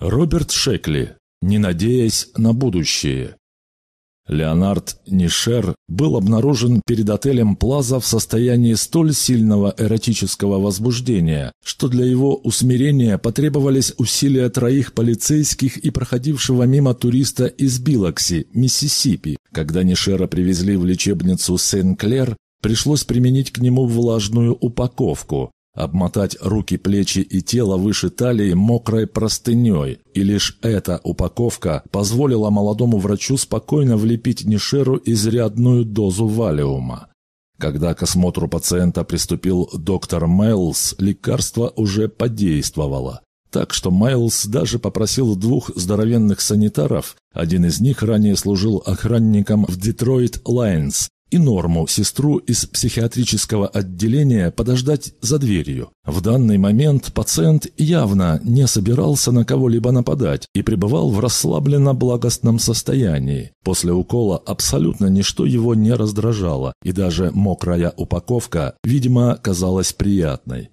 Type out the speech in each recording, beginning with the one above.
Роберт Шекли, не надеясь на будущее. Леонард Нишер был обнаружен перед отелем Плаза в состоянии столь сильного эротического возбуждения, что для его усмирения потребовались усилия троих полицейских и проходившего мимо туриста из Билокси, Миссисипи. Когда Нишера привезли в лечебницу Сен-Клер, пришлось применить к нему влажную упаковку, обмотать руки, плечи и тело выше талии мокрой простыней, и лишь эта упаковка позволила молодому врачу спокойно влепить Нишеру изрядную дозу валиума. Когда к осмотру пациента приступил доктор Майлз, лекарство уже подействовало. Так что Майлз даже попросил двух здоровенных санитаров, один из них ранее служил охранником в Детройт Лайнс, и Норму, сестру из психиатрического отделения, подождать за дверью. В данный момент пациент явно не собирался на кого-либо нападать и пребывал в расслабленно-благостном состоянии. После укола абсолютно ничто его не раздражало, и даже мокрая упаковка, видимо, казалась приятной.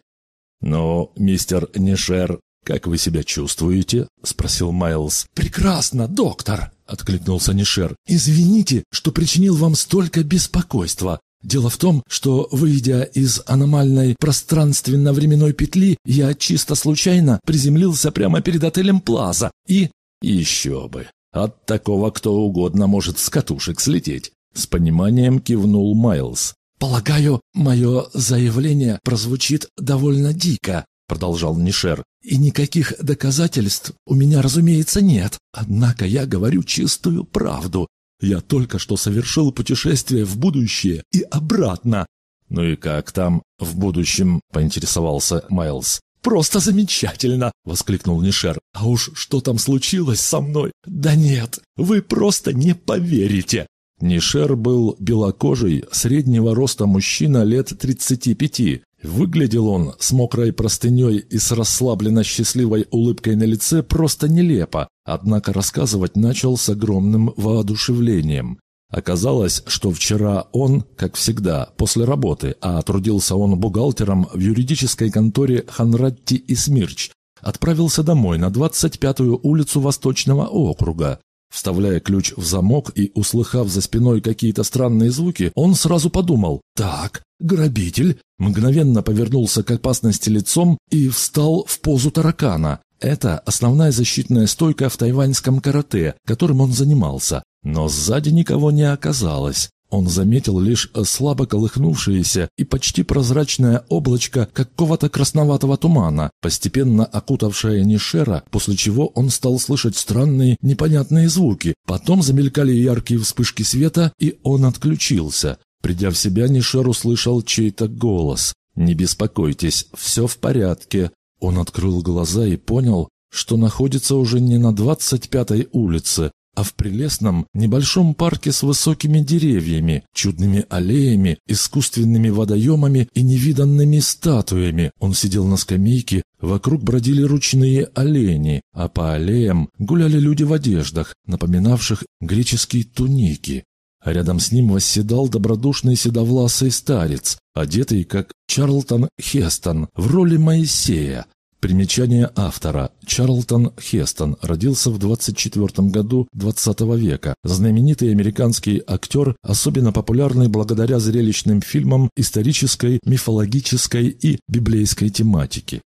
«Но, мистер Нишер, как вы себя чувствуете?» – спросил Майлз. «Прекрасно, доктор!» — откликнулся Нишер. «Извините, что причинил вам столько беспокойства. Дело в том, что, выйдя из аномальной пространственно-временной петли, я чисто случайно приземлился прямо перед отелем Плаза и...» «Еще бы! От такого кто угодно может с катушек слететь!» С пониманием кивнул Майлз. «Полагаю, мое заявление прозвучит довольно дико», — продолжал Нишер. «И никаких доказательств у меня, разумеется, нет. Однако я говорю чистую правду. Я только что совершил путешествие в будущее и обратно». «Ну и как там в будущем?» — поинтересовался Майлз. «Просто замечательно!» — воскликнул Нишер. «А уж что там случилось со мной? Да нет, вы просто не поверите!» Нишер был белокожий, среднего роста мужчина лет 35, Выглядел он с мокрой простыней и с расслабленно счастливой улыбкой на лице просто нелепо, однако рассказывать начал с огромным воодушевлением. Оказалось, что вчера он, как всегда, после работы, а трудился он бухгалтером в юридической конторе Ханратти и Смирч, отправился домой на 25-ю улицу Восточного округа, Вставляя ключ в замок и услыхав за спиной какие-то странные звуки, он сразу подумал «Так, грабитель!» Мгновенно повернулся к опасности лицом и встал в позу таракана. Это основная защитная стойка в тайваньском карате, которым он занимался. Но сзади никого не оказалось. Он заметил лишь слабо колыхнувшееся и почти прозрачное облачко какого-то красноватого тумана, постепенно окутавшее Нишера, после чего он стал слышать странные непонятные звуки. Потом замелькали яркие вспышки света, и он отключился. Придя в себя, Нишер услышал чей-то голос. «Не беспокойтесь, все в порядке». Он открыл глаза и понял, что находится уже не на 25-й улице, а в прелестном небольшом парке с высокими деревьями, чудными аллеями, искусственными водоемами и невиданными статуями. Он сидел на скамейке, вокруг бродили ручные олени, а по аллеям гуляли люди в одеждах, напоминавших греческие туники. Рядом с ним восседал добродушный седовласый старец, одетый как Чарлтон Хестон в роли Моисея, Примечание автора. Чарлтон Хестон родился в 24 году 20 века. Знаменитый американский актер, особенно популярный благодаря зрелищным фильмам исторической, мифологической и библейской тематики.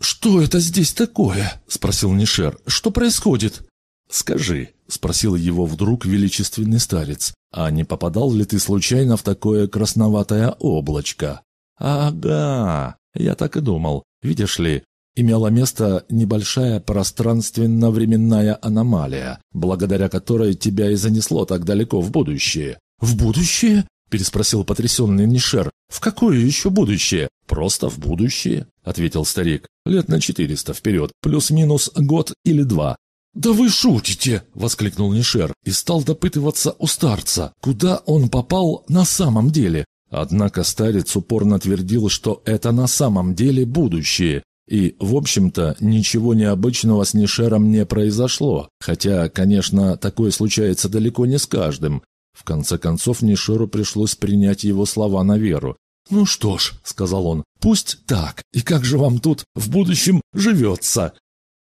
«Что это здесь такое?» – спросил Нишер. «Что происходит?» «Скажи», – спросил его вдруг величественный старец, «а не попадал ли ты случайно в такое красноватое облачко?» «Ага, я так и думал. Видишь ли, имела место небольшая пространственно-временная аномалия, благодаря которой тебя и занесло так далеко в будущее. «В будущее?» – переспросил потрясенный Нишер. «В какое еще будущее?» «Просто в будущее», – ответил старик. «Лет на четыреста вперед, плюс-минус год или два. «Да вы шутите!» – воскликнул Нишер и стал допытываться у старца, куда он попал на самом деле. Однако старец упорно твердил, что это на самом деле будущее, и, в общем-то, ничего необычного с Нишером не произошло, хотя, конечно, такое случается далеко не с каждым. В конце концов, Нишеру пришлось принять его слова на веру. «Ну что ж», — сказал он, — «пусть так. И как же вам тут в будущем живется?»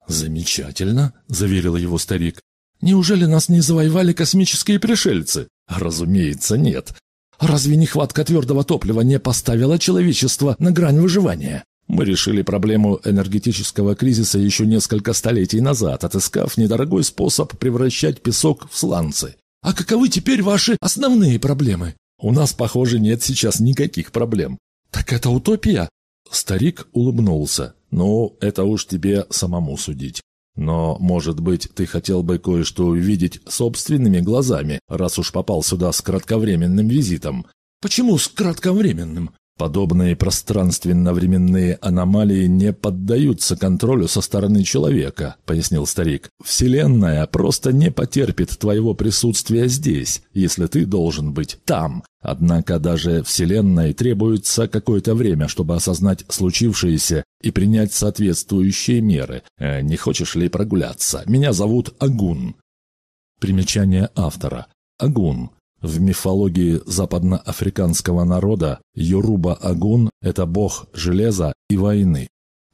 «Замечательно», — заверил его старик. «Неужели нас не завоевали космические пришельцы?» «Разумеется, нет. Разве нехватка твердого топлива не поставила человечество на грань выживания?» Мы решили проблему энергетического кризиса еще несколько столетий назад, отыскав недорогой способ превращать песок в сланцы. А каковы теперь ваши основные проблемы? У нас, похоже, нет сейчас никаких проблем. Так это утопия? Старик улыбнулся. Ну, это уж тебе самому судить. Но, может быть, ты хотел бы кое-что увидеть собственными глазами, раз уж попал сюда с кратковременным визитом. Почему с кратковременным? Подобные пространственно-временные аномалии не поддаются контролю со стороны человека, пояснил старик. Вселенная просто не потерпит твоего присутствия здесь, если ты должен быть там. Однако даже Вселенной требуется какое-то время, чтобы осознать случившееся и принять соответствующие меры. Э, не хочешь ли прогуляться? Меня зовут Агун. Примечание автора. Агун в мифологии западноафриканского народа Йоруба-Агун – это бог железа и войны.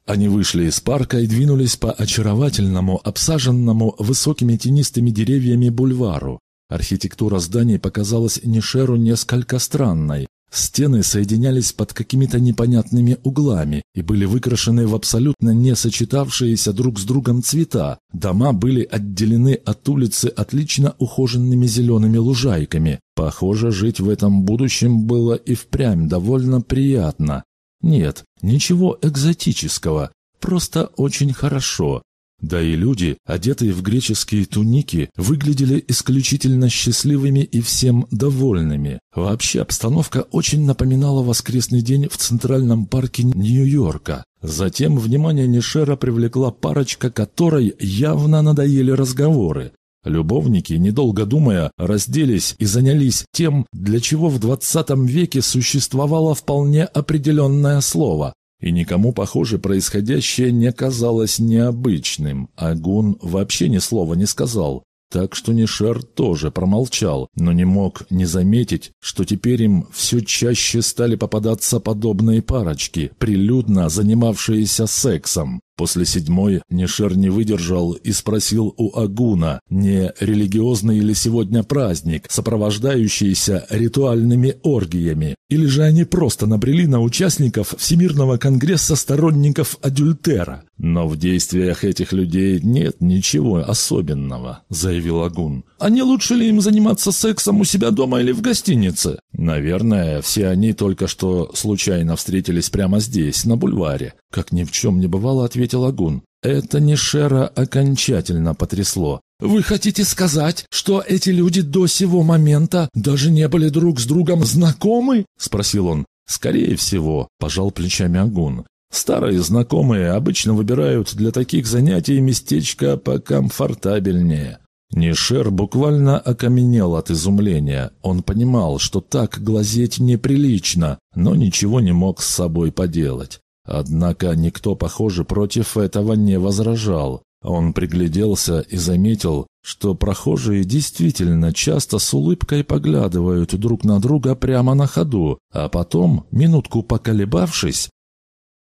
Они вышли из парка и двинулись по очаровательному, обсаженному высокими тенистыми деревьями бульвару. Архитектура зданий показалась Нишеру несколько странной, Стены соединялись под какими-то непонятными углами и были выкрашены в абсолютно не сочетавшиеся друг с другом цвета. Дома были отделены от улицы отлично ухоженными зелеными лужайками. Похоже, жить в этом будущем было и впрямь довольно приятно. Нет, ничего экзотического, просто очень хорошо. Да и люди, одетые в греческие туники, выглядели исключительно счастливыми и всем довольными. Вообще обстановка очень напоминала воскресный день в Центральном парке Нью-Йорка. Затем внимание Нишера привлекла парочка, которой явно надоели разговоры. Любовники, недолго думая, разделись и занялись тем, для чего в 20 веке существовало вполне определенное слово и никому, похоже, происходящее не казалось необычным. Агун вообще ни слова не сказал, так что Нишер тоже промолчал, но не мог не заметить, что теперь им все чаще стали попадаться подобные парочки, прилюдно занимавшиеся сексом. После седьмой Нишер не выдержал и спросил у Агуна, не религиозный ли сегодня праздник, сопровождающийся ритуальными оргиями, или же они просто набрели на участников Всемирного конгресса сторонников Адюльтера. «Но в действиях этих людей нет ничего особенного», — заявил Агун. «А не лучше ли им заниматься сексом у себя дома или в гостинице?» «Наверное, все они только что случайно встретились прямо здесь, на бульваре». Как ни в чем не бывало, ответил Агун. Это не Шера окончательно потрясло. «Вы хотите сказать, что эти люди до сего момента даже не были друг с другом знакомы?» — спросил он. «Скорее всего», — пожал плечами Агун. «Старые знакомые обычно выбирают для таких занятий местечко покомфортабельнее. Нишер буквально окаменел от изумления. Он понимал, что так глазеть неприлично, но ничего не мог с собой поделать. Однако никто, похоже, против этого не возражал. Он пригляделся и заметил, что прохожие действительно часто с улыбкой поглядывают друг на друга прямо на ходу, а потом, минутку поколебавшись,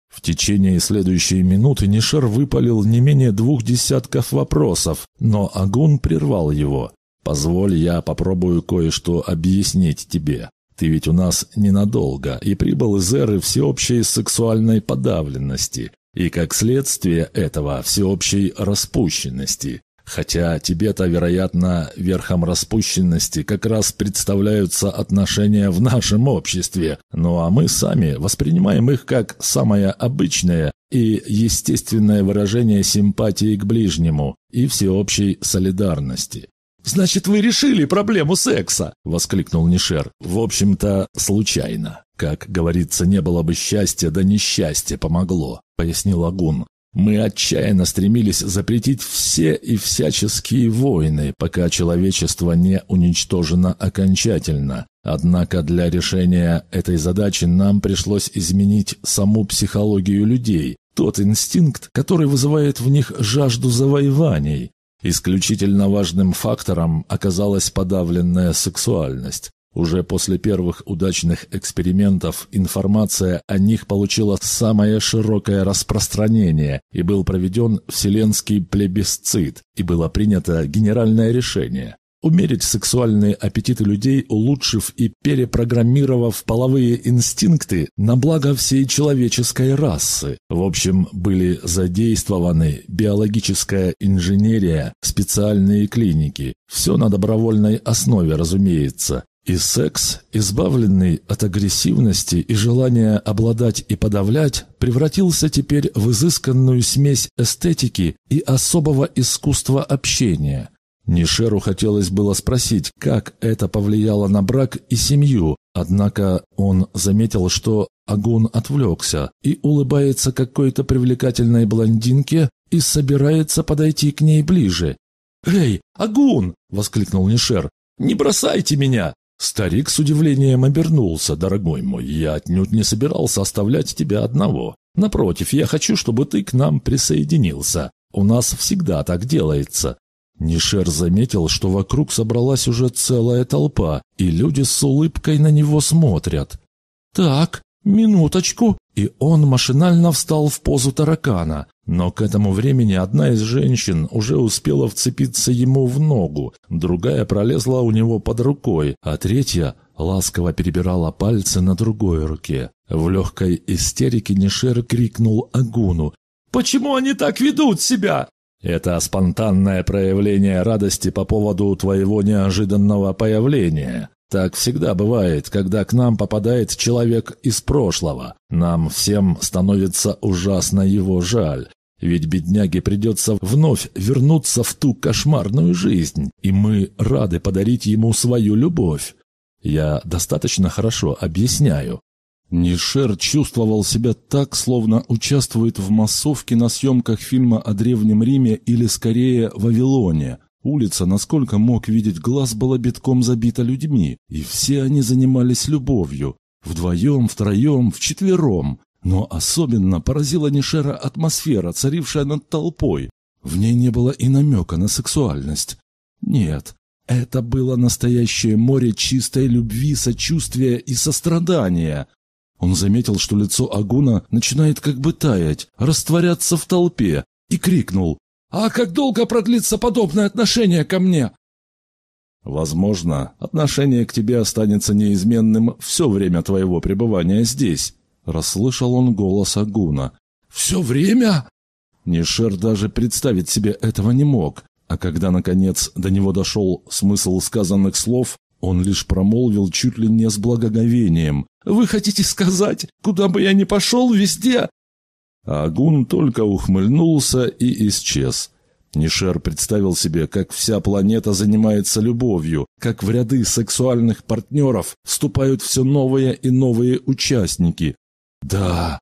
в течение следующей минуты Нишер выпалил не менее двух десятков вопросов, но Агун прервал его. «Позволь, я попробую кое-что объяснить тебе. Ты ведь у нас ненадолго и прибыл из эры всеобщей сексуальной подавленности, и как следствие этого всеобщей распущенности. Хотя тебе-то, вероятно, верхом распущенности как раз представляются отношения в нашем обществе, ну а мы сами воспринимаем их как самое обычное и естественное выражение симпатии к ближнему и всеобщей солидарности. «Значит, вы решили проблему секса?» — воскликнул Нишер. «В общем-то, случайно. Как говорится, не было бы счастья, да несчастье помогло», — пояснил Агун. Мы отчаянно стремились запретить все и всяческие войны, пока человечество не уничтожено окончательно. Однако для решения этой задачи нам пришлось изменить саму психологию людей, тот инстинкт, который вызывает в них жажду завоеваний. Исключительно важным фактором оказалась подавленная сексуальность. Уже после первых удачных экспериментов информация о них получила самое широкое распространение и был проведен вселенский плебисцит, и было принято генеральное решение умерить сексуальные аппетиты людей, улучшив и перепрограммировав половые инстинкты на благо всей человеческой расы. В общем, были задействованы биологическая инженерия, специальные клиники. Все на добровольной основе, разумеется. И секс, избавленный от агрессивности и желания обладать и подавлять, превратился теперь в изысканную смесь эстетики и особого искусства общения. Нишеру хотелось было спросить, как это повлияло на брак и семью, однако он заметил, что Агун отвлекся и улыбается какой-то привлекательной блондинке и собирается подойти к ней ближе. «Эй, Агун!» — воскликнул Нишер. «Не бросайте меня!» Старик с удивлением обернулся. «Дорогой мой, я отнюдь не собирался оставлять тебя одного. Напротив, я хочу, чтобы ты к нам присоединился. У нас всегда так делается. Нишер заметил, что вокруг собралась уже целая толпа, и люди с улыбкой на него смотрят. «Так, минуточку!» И он машинально встал в позу таракана. Но к этому времени одна из женщин уже успела вцепиться ему в ногу, другая пролезла у него под рукой, а третья ласково перебирала пальцы на другой руке. В легкой истерике Нишер крикнул Агуну. «Почему они так ведут себя? Это спонтанное проявление радости по поводу твоего неожиданного появления. Так всегда бывает, когда к нам попадает человек из прошлого. Нам всем становится ужасно его жаль. Ведь бедняге придется вновь вернуться в ту кошмарную жизнь, и мы рады подарить ему свою любовь. Я достаточно хорошо объясняю. Нишер чувствовал себя так, словно участвует в массовке на съемках фильма о Древнем Риме или, скорее, Вавилоне. Улица, насколько мог видеть глаз, была битком забита людьми, и все они занимались любовью. Вдвоем, втроем, вчетвером. Но особенно поразила Нишера атмосфера, царившая над толпой. В ней не было и намека на сексуальность. Нет, это было настоящее море чистой любви, сочувствия и сострадания. Он заметил, что лицо Агуна начинает как бы таять, растворяться в толпе, и крикнул «А как долго продлится подобное отношение ко мне?» «Возможно, отношение к тебе останется неизменным все время твоего пребывания здесь», — расслышал он голос Агуна. «Все время?» Нишер даже представить себе этого не мог, а когда, наконец, до него дошел смысл сказанных слов, он лишь промолвил чуть ли не с благоговением. «Вы хотите сказать, куда бы я ни пошел, везде?» Агун только ухмыльнулся и исчез. Нишер представил себе, как вся планета занимается любовью, как в ряды сексуальных партнеров вступают все новые и новые участники. Да,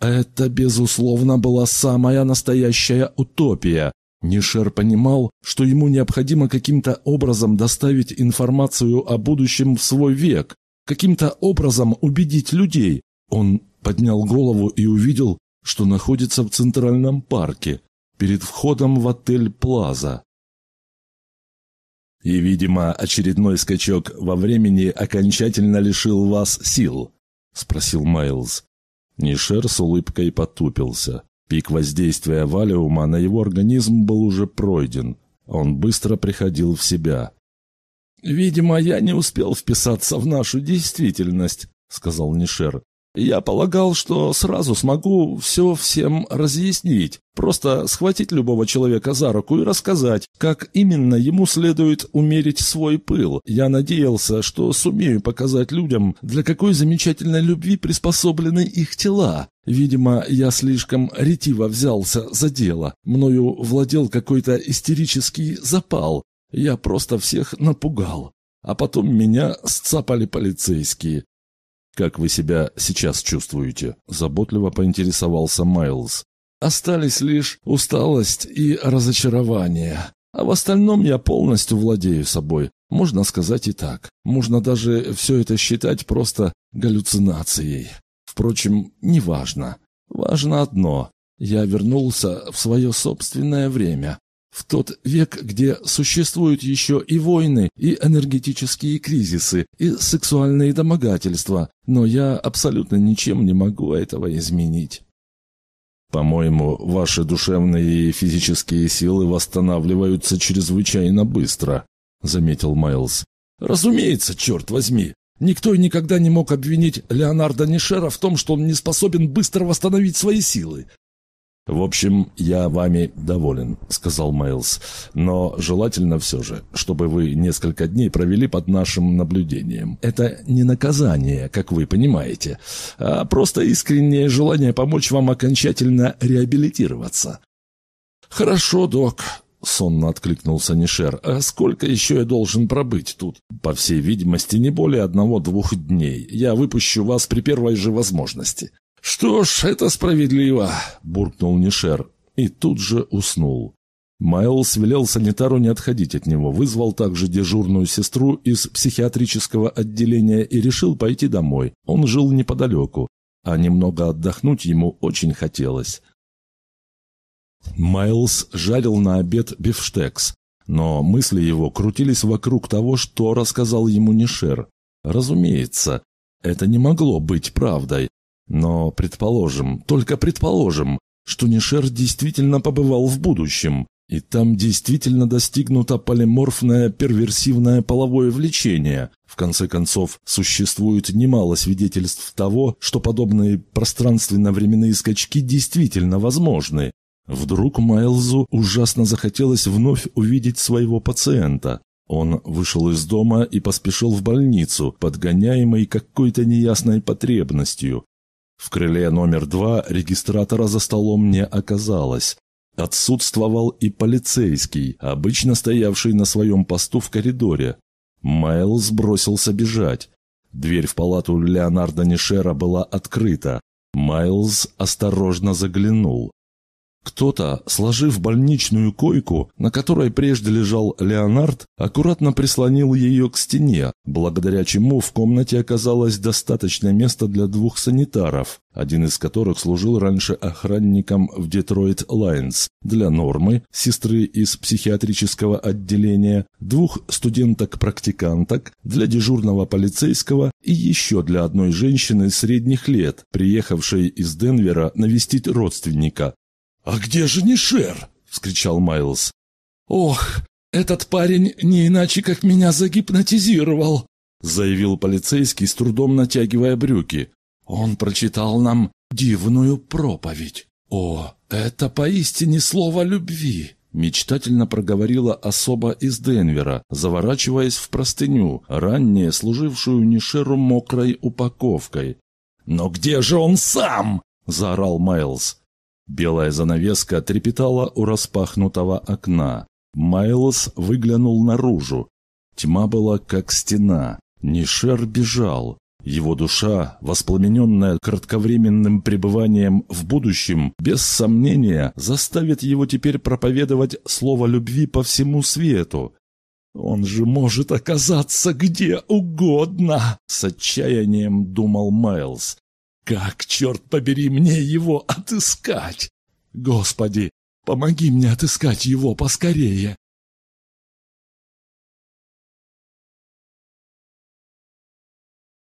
это, безусловно, была самая настоящая утопия, Нишер понимал, что ему необходимо каким-то образом доставить информацию о будущем в свой век, каким-то образом убедить людей. Он поднял голову и увидел, что находится в Центральном парке, перед входом в отель «Плаза». «И, видимо, очередной скачок во времени окончательно лишил вас сил?» — спросил Майлз. Нишер с улыбкой потупился. Пик воздействия валиума на его организм был уже пройден. Он быстро приходил в себя. «Видимо, я не успел вписаться в нашу действительность», — сказал Нишер. Я полагал, что сразу смогу все всем разъяснить, просто схватить любого человека за руку и рассказать, как именно ему следует умерить свой пыл. Я надеялся, что сумею показать людям, для какой замечательной любви приспособлены их тела. Видимо, я слишком ретиво взялся за дело. Мною владел какой-то истерический запал. Я просто всех напугал. А потом меня сцапали полицейские. «Как вы себя сейчас чувствуете?» – заботливо поинтересовался Майлз. «Остались лишь усталость и разочарование. А в остальном я полностью владею собой. Можно сказать и так. Можно даже все это считать просто галлюцинацией. Впрочем, неважно. Важно одно. Я вернулся в свое собственное время. В тот век, где существуют еще и войны, и энергетические кризисы, и сексуальные домогательства, но я абсолютно ничем не могу этого изменить. По-моему, ваши душевные и физические силы восстанавливаются чрезвычайно быстро, заметил Майлз. Разумеется, черт возьми. Никто и никогда не мог обвинить Леонардо Нишера в том, что он не способен быстро восстановить свои силы. «В общем, я вами доволен», — сказал Майлз. «Но желательно все же, чтобы вы несколько дней провели под нашим наблюдением. Это не наказание, как вы понимаете, а просто искреннее желание помочь вам окончательно реабилитироваться». «Хорошо, док», — сонно откликнулся Нишер. «А сколько еще я должен пробыть тут?» «По всей видимости, не более одного-двух дней. Я выпущу вас при первой же возможности». «Что ж, это справедливо», — буркнул Нишер и тут же уснул. Майлз велел санитару не отходить от него, вызвал также дежурную сестру из психиатрического отделения и решил пойти домой. Он жил неподалеку, а немного отдохнуть ему очень хотелось. Майлз жарил на обед бифштекс, но мысли его крутились вокруг того, что рассказал ему Нишер. Разумеется, это не могло быть правдой, но предположим, только предположим, что Нишер действительно побывал в будущем, и там действительно достигнуто полиморфное перверсивное половое влечение. В конце концов, существует немало свидетельств того, что подобные пространственно-временные скачки действительно возможны. Вдруг Майлзу ужасно захотелось вновь увидеть своего пациента. Он вышел из дома и поспешил в больницу, подгоняемый какой-то неясной потребностью. В крыле номер два регистратора за столом не оказалось. Отсутствовал и полицейский, обычно стоявший на своем посту в коридоре. Майлз бросился бежать. Дверь в палату Леонардо Нишера была открыта. Майлз осторожно заглянул. Кто-то, сложив больничную койку, на которой прежде лежал Леонард, аккуратно прислонил ее к стене, благодаря чему в комнате оказалось достаточно места для двух санитаров, один из которых служил раньше охранником в Детройт Лайнс, для Нормы, сестры из психиатрического отделения, двух студенток-практиканток, для дежурного полицейского и еще для одной женщины средних лет, приехавшей из Денвера навестить родственника, «А где же Нишер?» — вскричал Майлз. «Ох, этот парень не иначе как меня загипнотизировал», — заявил полицейский, с трудом натягивая брюки. «Он прочитал нам дивную проповедь. О, это поистине слово любви!» Мечтательно проговорила особа из Денвера, заворачиваясь в простыню, ранее служившую Нишеру мокрой упаковкой. «Но где же он сам?» – заорал Майлз. Белая занавеска трепетала у распахнутого окна. Майлз выглянул наружу. Тьма была как стена. Нишер бежал. Его душа, воспламененная кратковременным пребыванием в будущем, без сомнения, заставит его теперь проповедовать слово любви по всему свету. «Он же может оказаться где угодно!» — с отчаянием думал Майлз. Как, черт побери, мне его отыскать? Господи, помоги мне отыскать его поскорее.